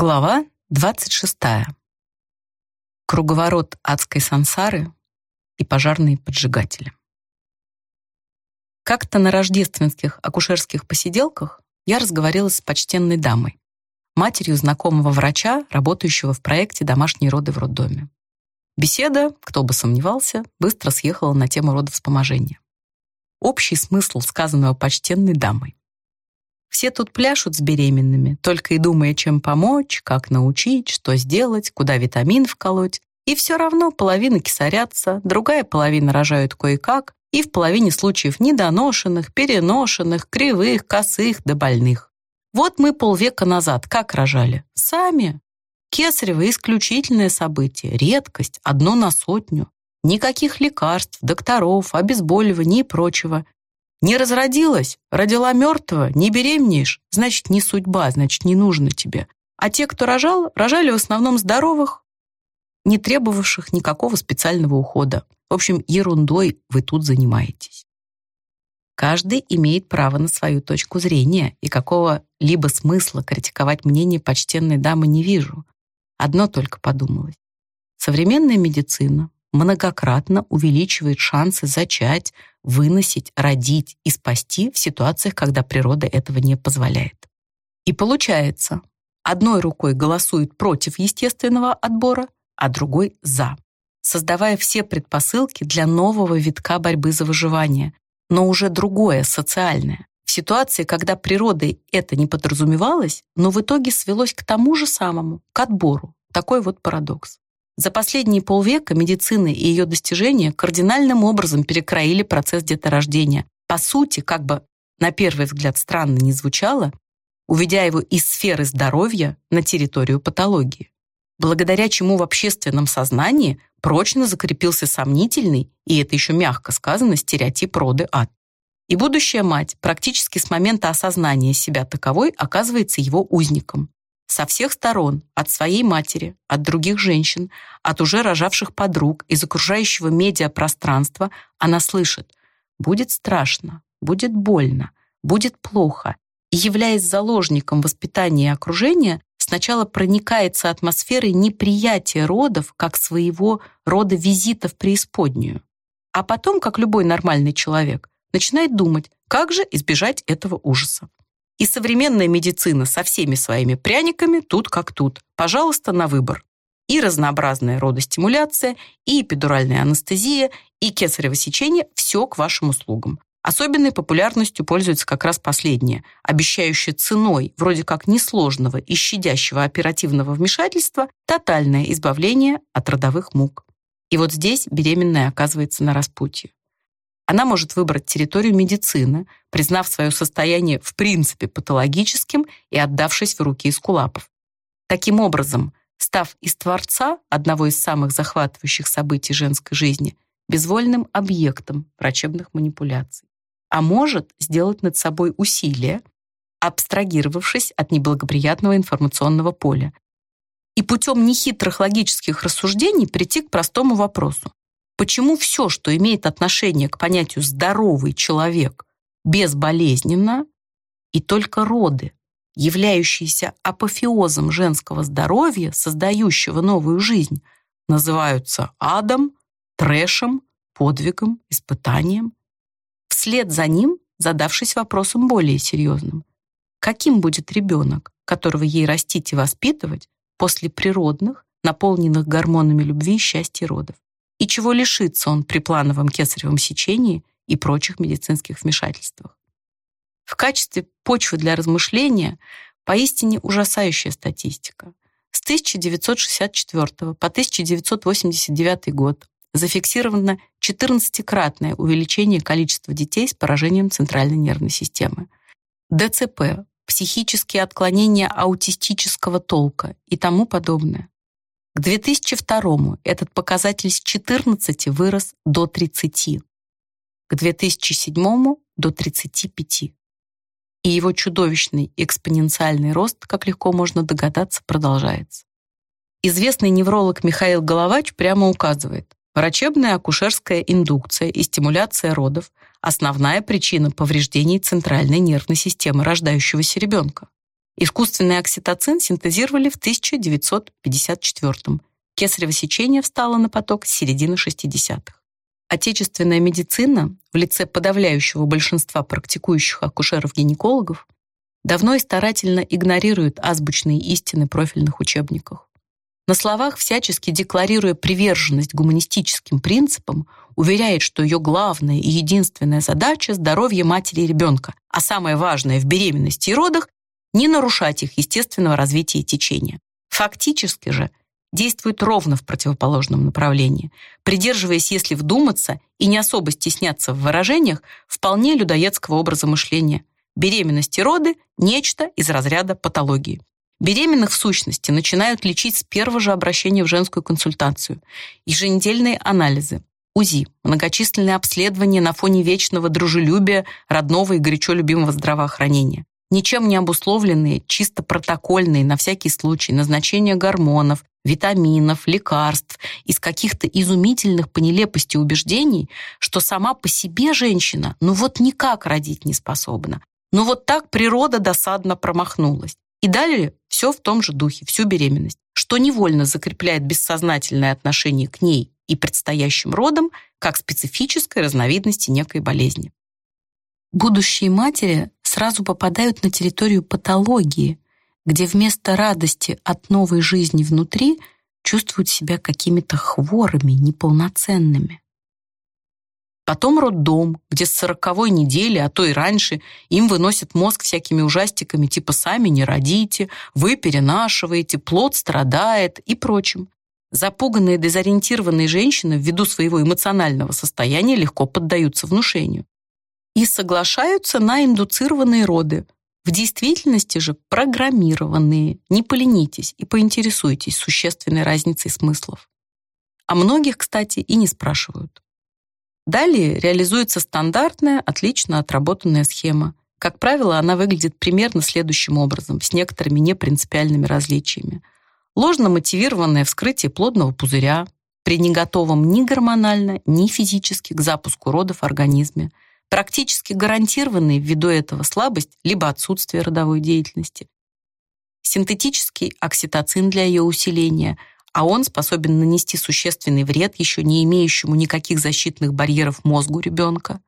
Глава 26. Круговорот адской сансары и пожарные поджигатели. Как-то на рождественских акушерских посиделках я разговорилась с почтенной дамой, матерью знакомого врача, работающего в проекте «Домашние роды в роддоме». Беседа, кто бы сомневался, быстро съехала на тему родовспоможения. Общий смысл сказанного почтенной дамой. Все тут пляшут с беременными, только и думая, чем помочь, как научить, что сделать, куда витамин вколоть. И все равно половина кисарятся, другая половина рожают кое-как, и в половине случаев недоношенных, переношенных, кривых, косых да больных. Вот мы полвека назад как рожали? Сами. Кесарево — исключительное событие, редкость, одно на сотню. Никаких лекарств, докторов, обезболиваний и прочего. Не разродилась, родила мертвого, не беременеешь, значит, не судьба, значит, не нужно тебе. А те, кто рожал, рожали в основном здоровых, не требовавших никакого специального ухода. В общем, ерундой вы тут занимаетесь. Каждый имеет право на свою точку зрения, и какого-либо смысла критиковать мнение почтенной дамы не вижу. Одно только подумалось. Современная медицина многократно увеличивает шансы зачать, выносить, родить и спасти в ситуациях, когда природа этого не позволяет. И получается, одной рукой голосует против естественного отбора, а другой «за», создавая все предпосылки для нового витка борьбы за выживание, но уже другое, социальное. В ситуации, когда природой это не подразумевалось, но в итоге свелось к тому же самому, к отбору. Такой вот парадокс. За последние полвека медицина и ее достижения кардинальным образом перекроили процесс деторождения. По сути, как бы на первый взгляд странно не звучало, уведя его из сферы здоровья на территорию патологии. Благодаря чему в общественном сознании прочно закрепился сомнительный, и это еще мягко сказано, стереотип роды ад. И будущая мать практически с момента осознания себя таковой оказывается его узником со всех сторон, от своей матери, от других женщин, от уже рожавших подруг, из окружающего медиапространства, она слышит «будет страшно, будет больно, будет плохо», и, являясь заложником воспитания и окружения, сначала проникается атмосферой неприятия родов как своего рода визита в преисподнюю, а потом, как любой нормальный человек, начинает думать, как же избежать этого ужаса. И современная медицина со всеми своими пряниками тут как тут. Пожалуйста, на выбор. И разнообразная родостимуляция, и эпидуральная анестезия, и кесарево сечение – все к вашим услугам. Особенной популярностью пользуется как раз последнее, обещающее ценой вроде как несложного и щадящего оперативного вмешательства тотальное избавление от родовых мук. И вот здесь беременная оказывается на распутье. Она может выбрать территорию медицины, признав свое состояние в принципе патологическим и отдавшись в руки эскулапов. Таким образом, став из Творца, одного из самых захватывающих событий женской жизни, безвольным объектом врачебных манипуляций. А может сделать над собой усилие, абстрагировавшись от неблагоприятного информационного поля, и путем нехитрых логических рассуждений прийти к простому вопросу. Почему все, что имеет отношение к понятию «здоровый человек», безболезненно, и только роды, являющиеся апофеозом женского здоровья, создающего новую жизнь, называются адом, трэшем, подвигом, испытанием. Вслед за ним, задавшись вопросом более серьезным, каким будет ребенок, которого ей растить и воспитывать после природных, наполненных гормонами любви и счастья родов? И чего лишится он при плановом кесаревом сечении и прочих медицинских вмешательствах. В качестве почвы для размышления поистине ужасающая статистика. С 1964 по 1989 год зафиксировано 14-кратное увеличение количества детей с поражением центральной нервной системы. ДЦП, психические отклонения аутистического толка и тому подобное. К 2002 этот показатель с 14 вырос до 30, к 2007 до 35. И его чудовищный экспоненциальный рост, как легко можно догадаться, продолжается. Известный невролог Михаил Головач прямо указывает, врачебная акушерская индукция и стимуляция родов – основная причина повреждений центральной нервной системы рождающегося ребенка. Искусственный окситоцин синтезировали в 1954 Кесарево сечение встало на поток с середины 60-х. Отечественная медицина в лице подавляющего большинства практикующих акушеров-гинекологов давно и старательно игнорирует азбучные истины профильных учебниках. На словах, всячески декларируя приверженность гуманистическим принципам, уверяет, что ее главная и единственная задача – здоровье матери и ребенка, а самое важное в беременности и родах – не нарушать их естественного развития и течения. Фактически же действует ровно в противоположном направлении, придерживаясь, если вдуматься и не особо стесняться в выражениях, вполне людоедского образа мышления. Беременность и роды – нечто из разряда патологии. Беременных в сущности начинают лечить с первого же обращения в женскую консультацию. Еженедельные анализы, УЗИ, многочисленные обследования на фоне вечного дружелюбия, родного и горячо любимого здравоохранения. Ничем не обусловленные, чисто протокольные, на всякий случай, назначение гормонов, витаминов, лекарств, из каких-то изумительных по нелепости убеждений, что сама по себе женщина ну вот никак родить не способна. Ну вот так природа досадно промахнулась. И далее все в том же духе, всю беременность, что невольно закрепляет бессознательное отношение к ней и предстоящим родам как специфической разновидности некой болезни. Будущие матери сразу попадают на территорию патологии, где вместо радости от новой жизни внутри чувствуют себя какими-то хворыми, неполноценными. Потом роддом, где с сороковой недели, а то и раньше, им выносят мозг всякими ужастиками, типа «сами не родите», «вы перенашиваете», «плод страдает» и прочим. Запуганные, дезориентированные женщины ввиду своего эмоционального состояния легко поддаются внушению и соглашаются на индуцированные роды. В действительности же программированные. Не поленитесь и поинтересуйтесь существенной разницей смыслов. А многих, кстати, и не спрашивают. Далее реализуется стандартная, отлично отработанная схема. Как правило, она выглядит примерно следующим образом, с некоторыми непринципиальными различиями. Ложно мотивированное вскрытие плодного пузыря при неготовом ни гормонально, ни физически к запуску родов в организме, практически гарантированные ввиду этого слабость либо отсутствие родовой деятельности, синтетический окситоцин для ее усиления, а он способен нанести существенный вред еще не имеющему никаких защитных барьеров мозгу ребенка.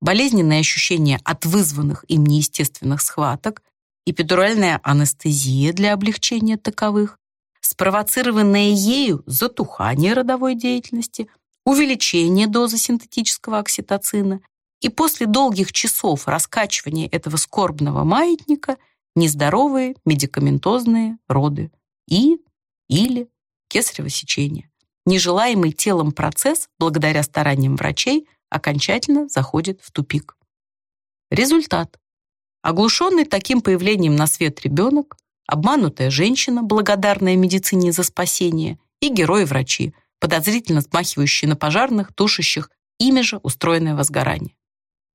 Болезненные ощущения от вызванных им неестественных схваток, эпидуральная анестезия для облегчения таковых, спровоцированное ею затухание родовой деятельности, увеличение дозы синтетического окситоцина и после долгих часов раскачивания этого скорбного маятника нездоровые медикаментозные роды и или кесарево сечение. Нежелаемый телом процесс, благодаря стараниям врачей, окончательно заходит в тупик. Результат. Оглушенный таким появлением на свет ребенок, обманутая женщина, благодарная медицине за спасение, и герои-врачи, подозрительно смахивающие на пожарных, тушащих ими же устроенное возгорание.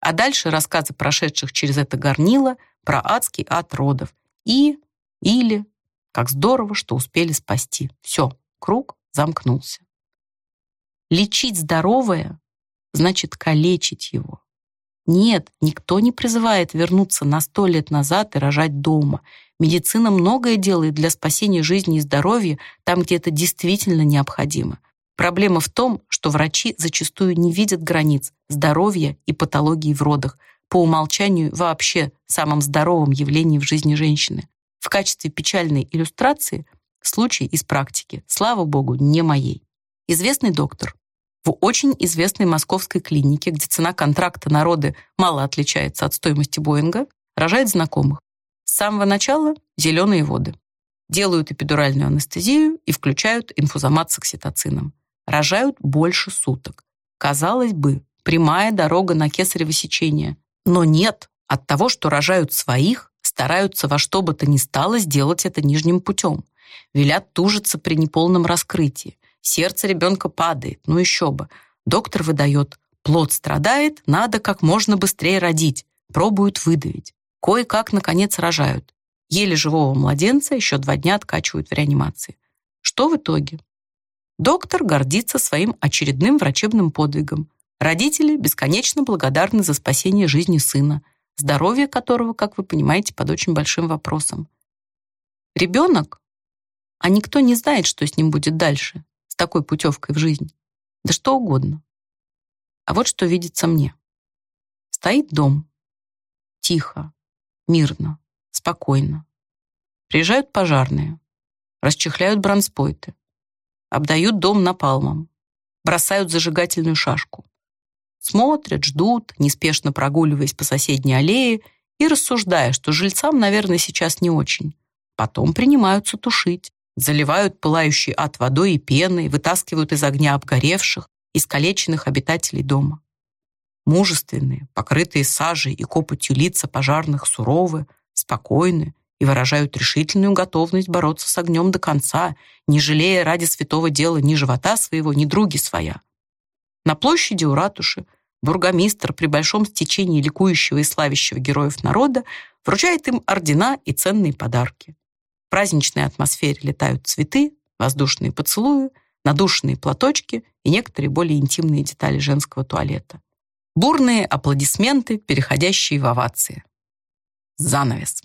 А дальше рассказы прошедших через это горнило про адский ад родов и, или, как здорово, что успели спасти. Все, круг замкнулся. Лечить здоровое значит калечить его. Нет, никто не призывает вернуться на сто лет назад и рожать дома. Медицина многое делает для спасения жизни и здоровья там, где это действительно необходимо. Проблема в том, что врачи зачастую не видят границ здоровья и патологии в родах, по умолчанию вообще самым здоровым явлением в жизни женщины. В качестве печальной иллюстрации случай из практики, слава богу, не моей. Известный доктор в очень известной московской клинике, где цена контракта народы мало отличается от стоимости Боинга, рожает знакомых. С самого начала зеленые воды. Делают эпидуральную анестезию и включают инфузомат с окситоцином. Рожают больше суток. Казалось бы, прямая дорога на кесарево сечение. Но нет, от того, что рожают своих, стараются во что бы то ни стало сделать это нижним путем. Велят тужиться при неполном раскрытии. Сердце ребенка падает, ну еще бы. Доктор выдает, плод страдает, надо как можно быстрее родить. Пробуют выдавить. Кое-как, наконец, рожают. Еле живого младенца еще два дня откачивают в реанимации. Что в итоге? Доктор гордится своим очередным врачебным подвигом. Родители бесконечно благодарны за спасение жизни сына. здоровье которого, как вы понимаете, под очень большим вопросом. Ребенок, а никто не знает, что с ним будет дальше, с такой путевкой в жизнь. Да что угодно. А вот что видится мне. Стоит дом. Тихо, мирно, спокойно. Приезжают пожарные, расчехляют бронспойты, обдают дом напалмом, бросают зажигательную шашку. Смотрят, ждут, неспешно прогуливаясь по соседней аллее и рассуждая, что жильцам, наверное, сейчас не очень. Потом принимаются тушить, заливают пылающий ад водой и пеной, вытаскивают из огня обгоревших, искалеченных обитателей дома. Мужественные, покрытые сажей и копотью лица пожарных суровы, спокойны и выражают решительную готовность бороться с огнем до конца, не жалея ради святого дела ни живота своего, ни други своя. На площади у ратуши бургомистр при большом стечении ликующего и славящего героев народа вручает им ордена и ценные подарки. В праздничной атмосфере летают цветы, воздушные поцелуи, надушенные платочки и некоторые более интимные детали женского туалета. Бурные аплодисменты, переходящие в овации. Занавес.